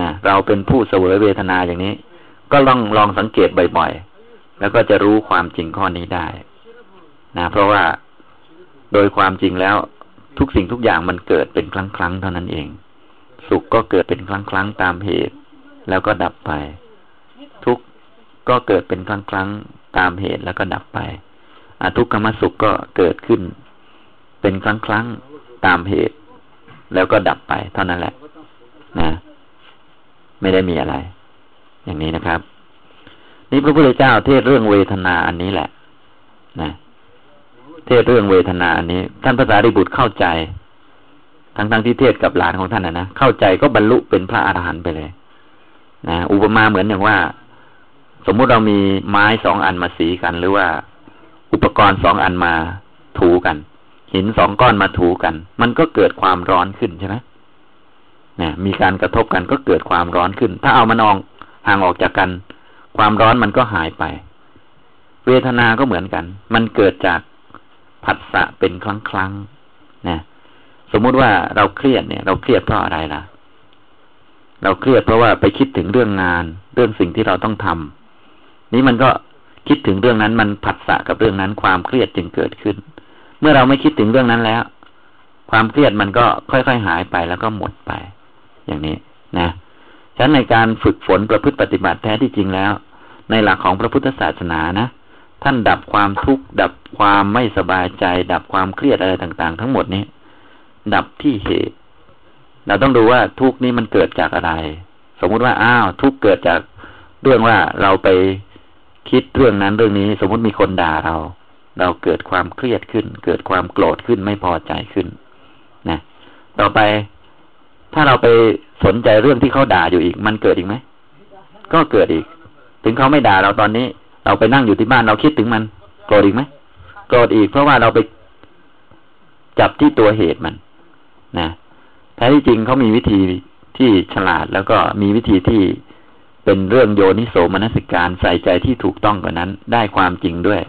นะเราเป็นผู้เสวยเวทนาอย่างนี้ ก็ลองลองสังเกตบ่อยๆแล้วก็จะรู้ความจริงข้อนี้ได้นะเพราะว่าโดยความจริงแล้วทุกสิ่งทุกอย่างมันเกิดเป็นครั้งครั้งเท่านั้นเอง สุขก็เกิดเป็นครั้งครั้งตามเหตุ แล้วก็ดับไป ทุกก็เกิดเป็นครั้งครั้งตามเหตุแล้วก็ดับไปอทุกขมสุขก็เกิดขึ้น เป็นครั้งครั้งตามเหตุ แล้วก็ดับไป เท่านั้นแหละ นะ ไม่ได้มีอะไร อย่างนี้นะครับ นี่พระพุทธเจ้าเทศเรื่องเวทนาอันนี้แหละ นะเทศเรื่องเวทนาอันนี้ ท่านภาษาริบุตรเข้าใจ ทั้งทั้งที่เทศกับหลานของท่านนะนะเข้าใจก็บรรลุเป็นพระอรหันต์ไปเลยนะอุปมาเหมือนอย่างว่า สมมุติเรามีไม้สองอันมาสีกัน หรือว่าอุปกรณ์สองอันมาถูกัน หินสองก้อนมาถูกัน มันก็เกิดความร้อนขึ้นใช่ไหมเนี่ยมีการกระทบกันก็เกิดความร้อนขึ้น ถ้าเอามันองห่างออกจากกัน ความร้อนมันก็หายไป เวทนาก็เหมือนกัน มันเกิดจากผัสสะเป็นครั้งครั้งนะสมมุติว่าเราเครียดเนี่ย เราเครียดเพราะอะไรล่ะ เราเครียดเพราะว่าไปคิดถึงเรื่องงาน เรื่องสิ่งที่เราต้องทำนี้มันก็คิดถึงเรื่องนั้นมันผัสสะกับเรื่องนั้นความเครียดจึงเกิดขึ้น เมื่อเราไม่คิดถึงเรื่องนั้นแล้ว ความเครียดมันก็ค่อยๆหายไปแล้วก็หมดไป อย่างนี้นะฉะนั้นในการฝึกฝนประพฤติปฏิบัติแท้ที่จริงแล้ว ในหลักของพระพุทธศาสนานะท่านดับความทุกข์ดับความไม่สบายใจ ดับความเครียดอะไรต่าง ๆ ทั้งหมดนี้ ดับที่เหตุ เราต้องดูว่าทุกข์นี้มันเกิดจากอะไร สมมุติว่าอ้าวทุกข์เกิดจากเรื่องว่าเราไปคิดเรื่องนั้นเรื่องนี้ สมมติมีคนด่าเรา เราเกิดความเครียดขึ้น เกิดความโกรธขึ้นไม่พอใจขึ้นนะต่อไป ถ้าเราไปสนใจเรื่องที่เขาด่าอยู่อีก มันเกิดอีกไหมก็เกิดอีก ถึงเขาไม่ด่าเราตอนนี้ เราไปนั่งอยู่ที่บ้านเราคิดถึงมัน โกรธอีกไหมโกรธอีกเพราะว่าเราไปจับที่ตัวเหตุมัน นะแท้ที่จริงเขามีวิธีที่ฉลาดแล้วก็มีวิธีที่เป็นเรื่องโยนิโสมนสิการใส่ใจที่ถูกต้องกว่านั้น ได้ความจริงด้วย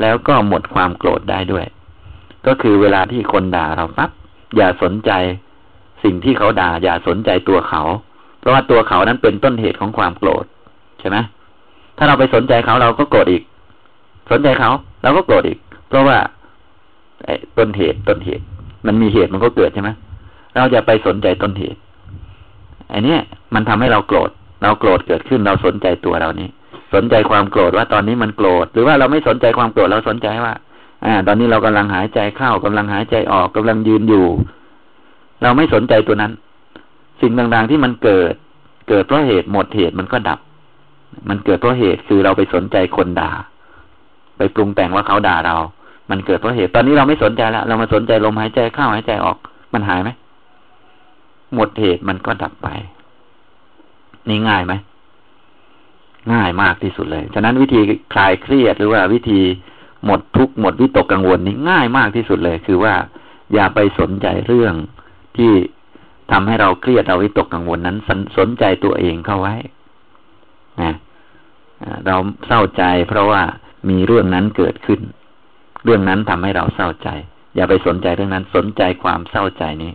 แล้วก็หมดความโกรธได้ด้วย ก็คือเวลาที่คนด่าเราปั๊บอย่าสนใจสิ่งที่เขาด่า อย่าสนใจตัวเขา เพราะว่าตัวเขานั้นเป็นต้นเหตุของความโกรธใช่ไหมถ้าเราไปสนใจเขาเราก็โกรธอีก สนใจเขาเราก็โกรธอีก เพราะว่าไอ้ต้นเหตุต้นเหตุ มันมีเหตุมันก็เกิดใช่ไหมเราจะไปสนใจต้นเหตุอ้นี้มันทำให้เราโกรธ เราโกรธเกิดขึ้นเราสนใจตัวเรานี้ สนใจความโกรธว่าตอนนี้มันโกรธ หรือว่าเราไม่สนใจความโกรธเราสนใจว่า อ่า ตอนนี้เรากำลังหายใจเข้ากำลังหายใจออกกำลังยืนอยู่ เราไม่สนใจตัวนั้น สิ่งต่างๆที่มันเกิด เกิดเพราะเหตุหมดเหตุมันก็ดับ มันเกิดเพราะเหตุคือเราไปสนใจคนด่า ไปปรุงแต่งว่าเขาด่าเรา มันเกิดเพราะเหตุ ตอนนี้เราไม่สนใจแล้วเรามาสนใจลมหายใจเข้าหายใจออก มันหายไหมหมดเหตุมันก็ดับไป นี่ง่ายไหม ง่ายมากที่สุดเลย ฉะนั้นวิธีคลายเครียดหรือว่าวิธีหมดทุกข์หมดวิตกกังวลนี่ง่ายมากที่สุดเลย คือว่าอย่าไปสนใจเรื่องที่ทำให้เราเครียดเราวิตกกังวลนั้นสสนใจตัวเองเข้าไว้นะเราเศร้าใจ เพราะว่ามีเรื่องนั้นเกิดขึ้น เรื่องนั้นทำให้เราเศร้าใจ อย่าไปสนใจเรื่องนั้นสนใจความเศร้าใจนี้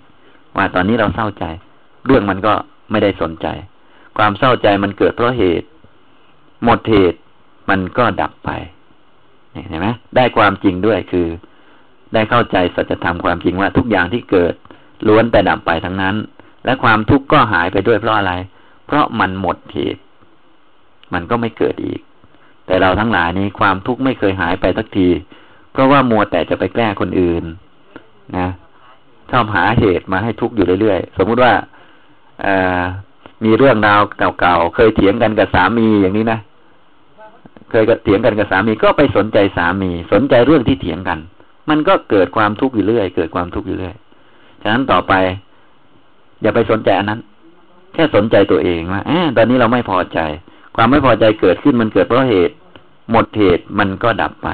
ว่าตอนนี้เราเศร้าใจ เรื่องมันก็ไม่ได้สนใจ ความเศร้าใจมันเกิดเพราะเหตุ หมดเหตุมันก็ดับไปเห็นไหมได้ความจริงด้วยคือ ได้เข้าใจสัจธรรมความจริงว่าทุกอย่างที่เกิด ล้วนแต่ดับไปทั้งนั้น และความทุกข์ก็หายไปด้วยเพราะอะไร เพราะมันหมดเหตุ มันก็ไม่เกิดอีก แต่เราทั้งหลายนี้ความทุกข์ไม่เคยหายไปสักที เพราะว่ามัวแต่จะไปแกล้งคนอื่น นะชอบหาเหตุมาให้ทุกข์อยู่เรื่อยๆ สมมุติว่าอ มีเรื่องราวเก่าๆ เคยเถียงกันกับสามีอย่างนี้นะ เคยเถียงกันกับสามีก็ไปสนใจสามี สนใจเรื่องที่เถียงกัน มันก็เกิดความทุกข์อยู่เรื่อย เกิดความทุกข์อยู่เรื่อย ฉะนั้นต่อไป อย่าไปสนใจอันนั้น แค่สนใจตัวเองว่าอตอนนี้เราไม่พอใจ ความไม่พอใจเกิดขึ้นมันเกิดเพราะเหตุ หมดเหตุมันก็ดับไป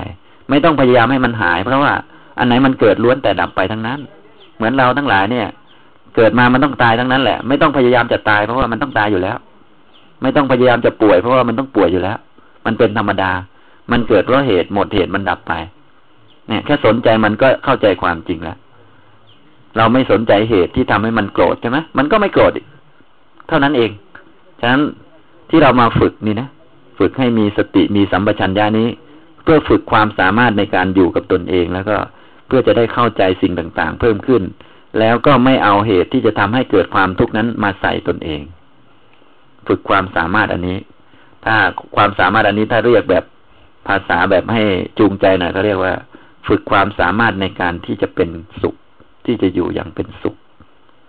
ไม่ต้องพยายามให้มันหาย เพราะว่า อันไหนมันเกิดล้วนแต่ดับไปทั้งนั้น เหมือนเราทั้งหลายเนี่ย เกิดมามันต้องตายทั้งนั้นแหละ ไม่ต้องพยายามจะตายเพราะว่ามันต้องตายอยู่แล้ว ไม่ต้องพยายามจะป่วย เพราะว่ามันต้องป่วยอยู่แล้ว มันเป็นธรรมดา มันเกิดเพราะเหตุหมดเหตุมันดับไป เนี่ย แค่สนใจมันก็เข้าใจความจริงแล้ว เราไม่สนใจเหตุที่ทำให้มันโกรธใช่ไหมมันก็ไม่โกรธเท่านั้นเอง ฉะนั้นที่เรามาฝึกนี่นะฝึกให้มีสติมีสัมปชัญญะนี้ เพื่อฝึกความสามารถในการอยู่กับตนเองแล้วก็เพื่อจะได้เข้าใจสิ่งต่าง ๆ เพิ่มขึ้น แล้วก็ไม่เอาเหตุที่จะทำให้เกิดความทุกข์นั้นมาใส่ตนเอง ฝึกความสามารถอันนี้ ถ้าความสามารถอันนี้ถ้าเรียกแบบภาษาแบบให้จูงใจหน่อยเขาเรียกว่า ฝึกความสามารถในการที่จะเป็นสุข ที่จะอยู่อย่างเป็นสุข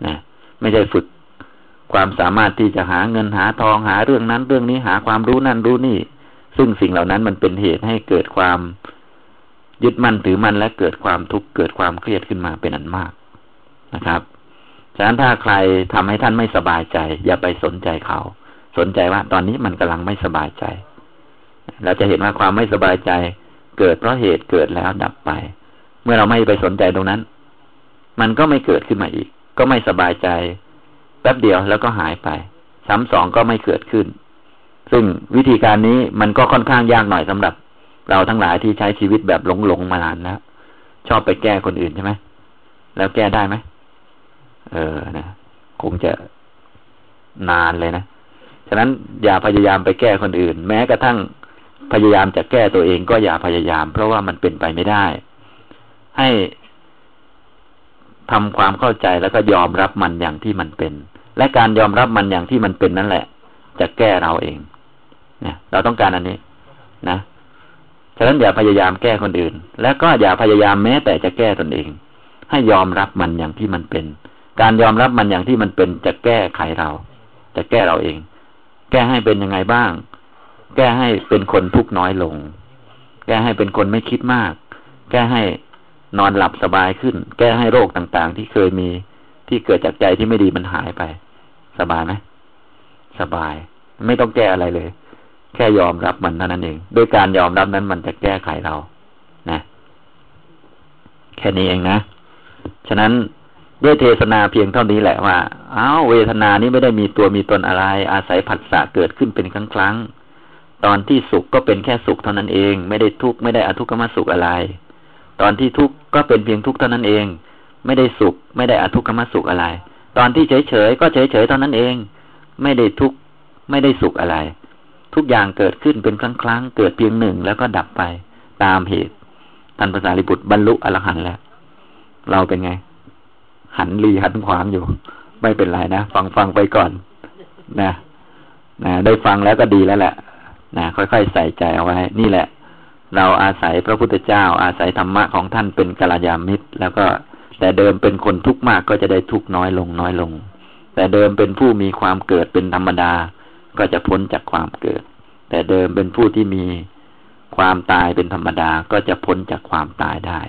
นะไม่ใช่ฝึกความสามารถที่จะหาเงินหาทองหาเรื่องนั้น เรื่องนี้หาความรู้นั่นรู้นี่ ซึ่งสิ่งเหล่านั้นมันเป็นเหตุให้เกิดความยึดมั่นถือมั่นและเกิดความทุกข์เกิดความเครียดขึ้นมาเป็นอันมาก นะครับฉะนั้นถ้าใครทำให้ท่านไม่สบายใจ อย่าไปสนใจเขา สนใจว่า ตอนนี้มันกำลังไม่สบายใจเราจะเห็นว่าความไม่สบายใจ เกิดเพราะเหตุเกิดแล้วดับไป เมื่อเราไม่ไปสนใจตรงนั้น มันก็ไม่เกิดขึ้นมาอีก ก็ไม่สบายใจแป๊บเดียวแล้วก็หายไป ซ้ำสองก็ไม่เกิดขึ้น ซึ่งวิธีการนี้มันก็ค่อนข้างยากหน่อยสำหรับ เราทั้งหลายที่ใช้ชีวิตแบบหลงหลงมานานแล้วชอบไปแก้คนอื่นใช่ไหมแล้วแก้ได้ไหม เออนะคงจะนานเลยนะ ฉะนั้นอย่าพยายามไปแก้คนอื่น แม้กระทั่งพยายามจะแก้ตัวเองก็อย่าพยายาม เพราะว่ามันเป็นไปไม่ได้ ให้ทำความเข้าใจแล้วก็ยอมรับมันอย่างที่มันเป็น และการยอมรับมันอย่างที่มันเป็นนั่นแหละ จะแก้เราเองเนี่ยเราต้องการอันนี้ นะฉะนั้นอย่าพยายามแก้คนอื่น และก็อย่าพยายามแม้แต่จะแก้ตนเอง ให้ยอมรับมันอย่างที่มันเป็น การยอมรับมันอย่างที่มันเป็นจะแก้ไขเรา จะแก้เราเอง แก้ให้เป็นยังไงบ้าง แก้ให้เป็นคนทุกข์น้อยลง แก้ให้เป็นคนไม่คิดมาก แก้ให้นอนหลับสบายขึ้น แก้ให้โรคต่างๆ ที่เคยมีที่เกิดจากใจที่ไม่ดีมันหายไป สบายไหมสบาย ไม่ต้องแก้อะไรเลย แค่ยอมรับมันเท่านั้นเองด้วยการยอมรับนั้นมันจะแก้ไขเรา นะ แค่นี้เองนะ ฉะนั้น ด้วยเทศนาเพียงเท่านี้แหละว่าอ้าวเวทนานี้ไม่ได้มีตัวมีตนอะไร อาศัยผัสสะเกิดขึ้นเป็นครั้งครั้งตอนที่สุขก็เป็นแค่สุขเท่านั้นเอง ไม่ได้ทุกข์ไม่ได้อทุกขมสุขอะไร ตอนที่ทุกข์ก็เป็นเพียงทุกข์เท่านั้นเอง ไม่ได้สุข ไม่ได้อทุกขมสุขอะไร ตอนที่เฉยเฉยก็เฉยเฉยเท่านั้นเอง ไม่ได้ทุกข์ไม่ได้สุขอะไร ทุกอย่างเกิดขึ้นเป็นครั้งครั้งเกิดเพียงหนึ่งแล้วก็ดับไป ตามเหตุท่านภาษาลิบุตรบรรลุอรหันต์แล้ว เราเป็นไง หันรีหันขวางอยู่ ไม่เป็นไรนะฟังฟังไปก่อน นะนะได้ฟังแล้วก็ดีแล้วแหละนะค่อยๆใส่ใจเอาไว้ นี่แหละ เราอาศัยพระพุทธเจ้า อาศัยธรรมะของท่านเป็นกัลยาณมิตร แล้วก็แต่เดิมเป็นคนทุกข์มากก็จะได้ทุกข์น้อยลงน้อยลง แต่เดิมเป็นผู้มีความเกิดเป็นธรรมดา ก็จะพ้นจากความเกิด แต่เดิมเป็นผู้ที่มีความตายเป็นธรรมดาก็จะพ้นจากความตายได้